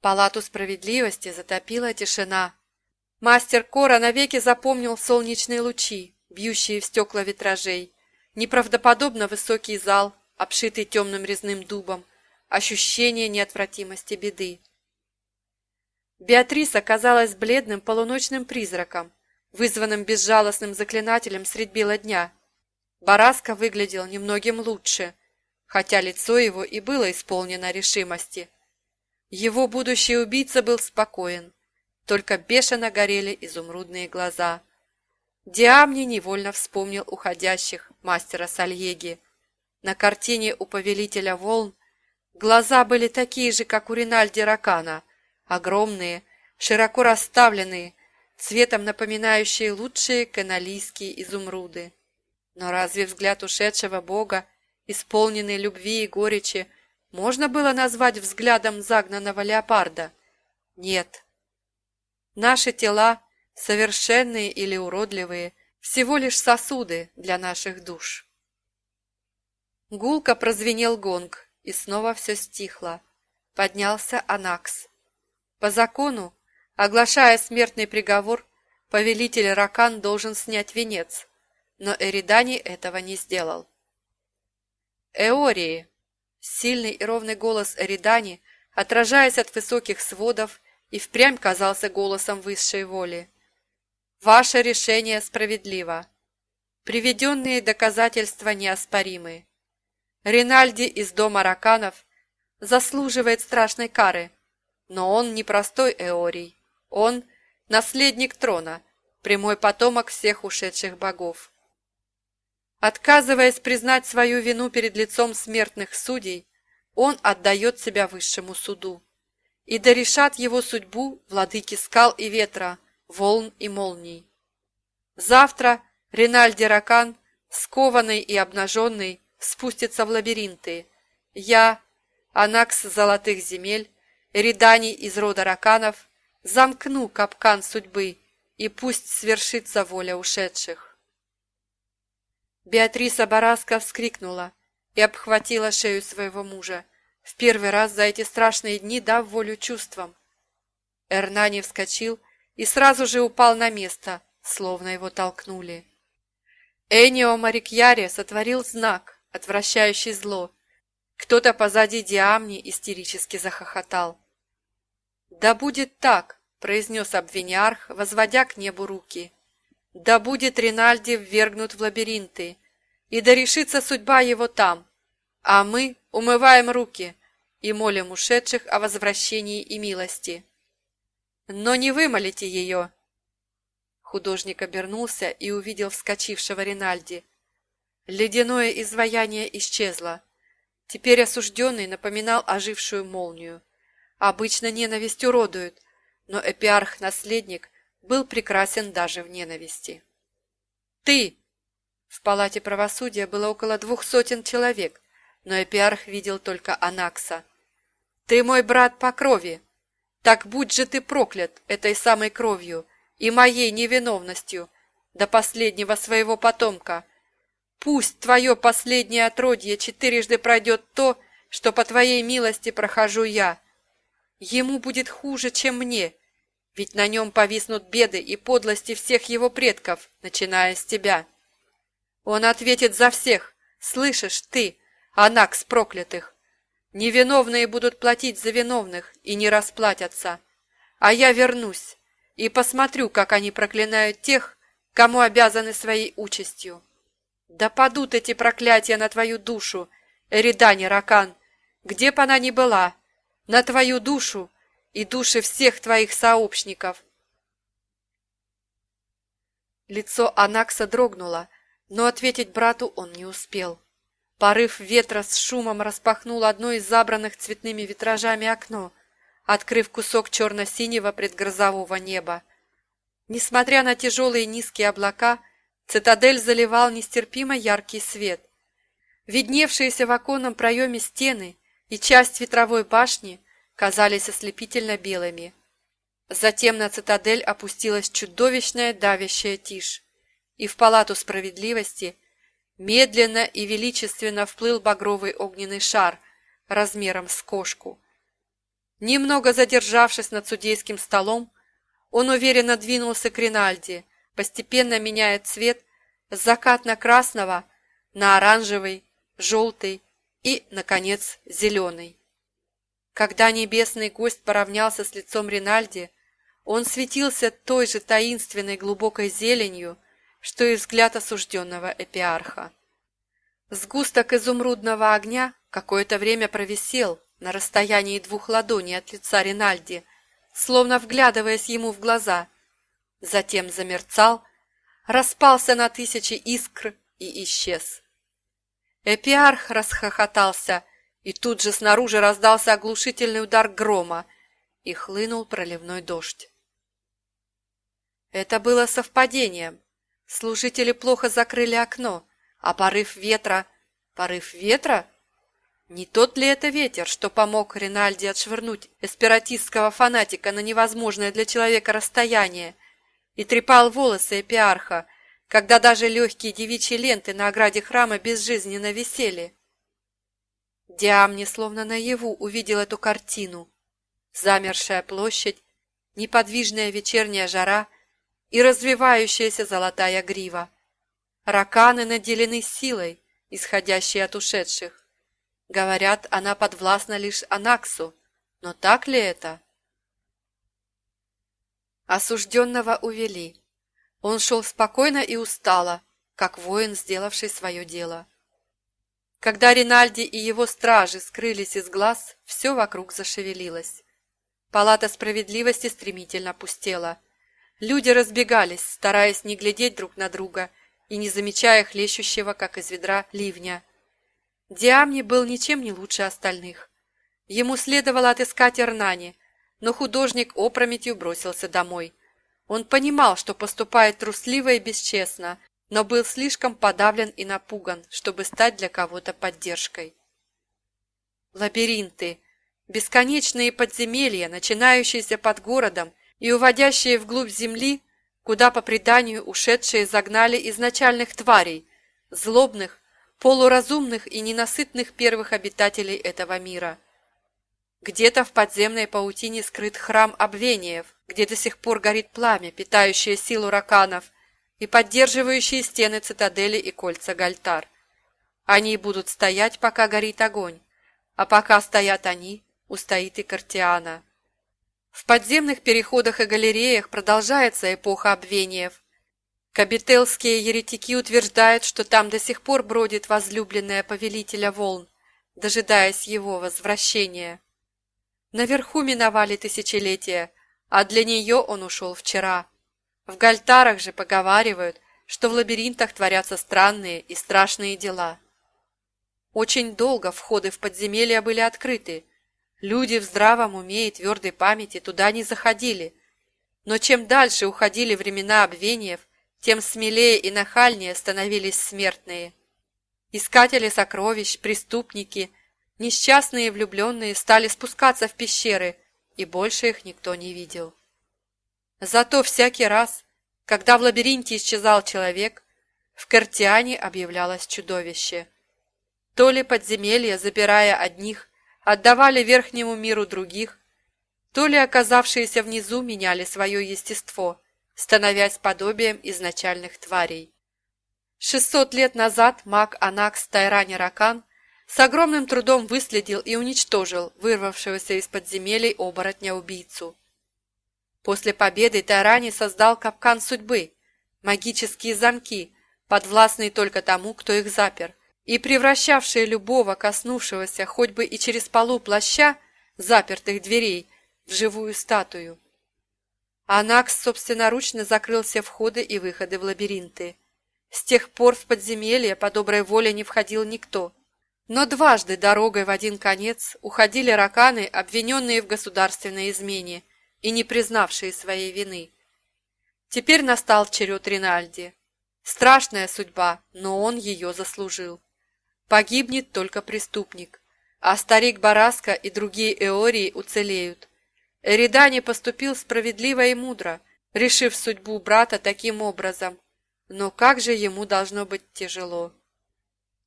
Палату справедливости затопила тишина. Мастер Кора навеки запомнил солнечные лучи, бьющие в стекла витражей, неправдоподобно высокий зал, обшитый темным резным дубом, ощущение неотвратимости беды. Беатрис оказалась бледным полуночным призраком, вызванным безжалостным заклинателем средь бела дня. Бараска выглядел немногим лучше, хотя лицо его и было исполнено решимости. Его будущий убийца был спокоен, только бешено горели изумрудные глаза. Диамни невольно вспомнил уходящих мастера Сальеги. На картине у повелителя волн глаза были такие же, как у Ринальди Ракана, огромные, широко расставленные, цветом напоминающие лучшие каналийские изумруды. Но разве взгляд ушедшего бога, исполненный любви и горечи, можно было назвать взглядом загнанного леопарда? Нет, Наши тела, совершенные или уродливые, всего лишь сосуды для наших душ. Гулко прозвенел гонг, и снова все стихло. Поднялся Анакс. По закону, оглашая смертный приговор, повелитель Ракан должен снять венец, но Эридани этого не сделал. Эории! Сильный и ровный голос Эридани, отражаясь от высоких сводов, и впрямь казался голосом высшей воли. Ваше решение справедливо. Приведенные доказательства неоспоримы. Ринальди из дома Раканов заслуживает страшной кары, но он не простой Эорий. Он – наследник трона, прямой потомок всех ушедших богов. Отказываясь признать свою вину перед лицом смертных судей, он отдает себя высшему суду и да решат его судьбу владыки скал и ветра, волн и молний. Завтра Ринальди Ракан, скованный и обнаженный, спустится в лабиринты. Я, Анакс золотых земель, Риданий из рода Раканов, замкну капкан судьбы, и пусть свершится воля ушедших. Беатриса Бараска вскрикнула и обхватила шею своего мужа в первый раз за эти страшные дни дав волю чувствам. Эрнани вскочил и сразу же упал на место, словно его толкнули. Энио Марикьяре сотворил знак, отвращающий зло. Кто-то позади Диамни истерически захохотал. «Да будет так!» — произнес обвиниарх, возводя к небу руки. «Да будет Ринальди ввергнут в лабиринты, и да решится судьба его там, а мы умываем руки, и молим ушедших о возвращении и милости. Но не вымолите ее!» Художник обернулся и увидел вскочившего Ринальди. Ледяное изваяние исчезло. Теперь осужденный напоминал ожившую молнию. Обычно ненависть уродует, но эпиарх-наследник был прекрасен даже в ненависти. «Ты!» В палате правосудия было около двух сотен человек, но Эпиарх видел только Анакса. «Ты мой брат по крови! Так будь же ты проклят этой самой кровью и моей невиновностью до последнего своего потомка! Пусть твое последнее отродье четырежды пройдет то, что по твоей милости прохожу я. Ему будет хуже, чем мне, ведь на нем повиснут беды и подлости всех его предков, начиная с тебя. Он ответит за всех, слышишь ты, Анакс проклятых! Невиновные будут платить за виновных и не расплатятся. А я вернусь и посмотрю, как они проклинают тех, кому обязаны своей участью. Да падут эти проклятия на твою душу, Эридани Ракан, где б она ни была, на твою душу и души всех твоих сообщников. Лицо Анакса дрогнуло, но ответить брату он не успел. Порыв ветра с шумом распахнул одно из забранных цветными витражами окно, открыв кусок черно-синего предгрозового неба. Несмотря на тяжелые низкие облака, цитадель заливал нестерпимо яркий свет. Видневшиеся в оконном проеме стены и часть ветровой башни казались ослепительно белыми. Затем на цитадель опустилась чудовищная давящая тишь, и в палату справедливости – Медленно и величественно вплыл багровый огненный шар размером с кошку. Немного задержавшись над судейским столом, он уверенно двинулся к Ринальди, постепенно меняя цвет с закатно-красного на оранжевый, желтый и, наконец, зеленый. Когда небесный гость поравнялся с лицом Ринальди, он светился той же таинственной глубокой зеленью, что и взгляд осужденного эпиарха. Сгусток изумрудного огня какое-то время провисел на расстоянии двух ладоней от лица Ринальди, словно вглядываясь ему в глаза. Затем замерцал, распался на тысячи искр и исчез. Эпиарх расхохотался, и тут же снаружи раздался оглушительный удар грома, и хлынул проливной дождь. Это было совпадением. Служители плохо закрыли окно, а порыв ветра... Порыв ветра? Не тот ли это ветер, что помог Ринальди отшвырнуть эспиратистского фанатика на невозможное для человека расстояние и трепал волосы эпиарха, когда даже легкие девичьи ленты на ограде храма безжизненно висели? Диамни словно наяву увидел эту картину. Замершая площадь, неподвижная вечерняя жара и развивающаяся золотая грива. Раканы наделены силой, исходящей от ушедших. Говорят, она подвластна лишь Анаксу, но так ли это? Осужденного увели. Он шел спокойно и устало, как воин, сделавший свое дело. Когда Ринальди и его стражи скрылись из глаз, все вокруг зашевелилось. Палата справедливости стремительно пустела. Люди разбегались, стараясь не глядеть друг на друга и не замечая хлещущего, как из ведра, ливня. Диамни был ничем не лучше остальных. Ему следовало отыскать Эрнани, но художник опрометью бросился домой. Он понимал, что поступает трусливо и бесчестно, но был слишком подавлен и напуган, чтобы стать для кого-то поддержкой. Лабиринты, бесконечные подземелья, начинающиеся под городом и уводящие вглубь земли, куда по преданию ушедшие загнали изначальных тварей, злобных, полуразумных и ненасытных первых обитателей этого мира. Где-то в подземной паутине скрыт храм Обвениев, где до сих пор горит пламя, питающее силу раканов, и поддерживающие стены цитадели и кольца Гальтар. Они будут стоять, пока горит огонь, а пока стоят они, устоит и Картиана. В подземных переходах и галереях продолжается эпоха Обвениев, Кабителские еретики утверждают, что там до сих пор бродит возлюбленная повелителя волн, дожидаясь его возвращения. Наверху миновали тысячелетия, а для нее он ушел вчера. В Гальтарах же поговаривают, что в лабиринтах творятся странные и страшные дела. Очень долго входы в подземелья были открыты. Люди в здравом уме и твердой памяти туда не заходили. Но чем дальше уходили времена обвениев, тем смелее и нахальнее становились смертные. Искатели сокровищ, преступники, несчастные влюбленные стали спускаться в пещеры, и больше их никто не видел. Зато всякий раз, когда в лабиринте исчезал человек, в Картиане объявлялось чудовище. То ли подземелья, запирая одних, отдавали верхнему миру других, то ли оказавшиеся внизу меняли свое естество – становясь подобием изначальных тварей. Шестьсот лет назад маг Анакс Тайрани Ракан с огромным трудом выследил и уничтожил вырвавшегося из подземелий оборотня-убийцу. После победы Тайрани создал капкан судьбы, магические замки, подвластные только тому, кто их запер, и превращавшие любого коснувшегося хоть бы и через полу плаща запертых дверей в живую статую. Анакс собственноручно закрыл все входы и выходы в лабиринты. С тех пор в подземелье по доброй воле не входил никто. Но дважды дорогой в один конец уходили раканы, обвиненные в государственной измене и не признавшие своей вины. Теперь настал черед Ринальди. Страшная судьба, но он ее заслужил. Погибнет только преступник, а старик Бараска и другие Эории уцелеют. Эридани поступил справедливо и мудро, решив судьбу брата таким образом. Но как же ему должно быть тяжело.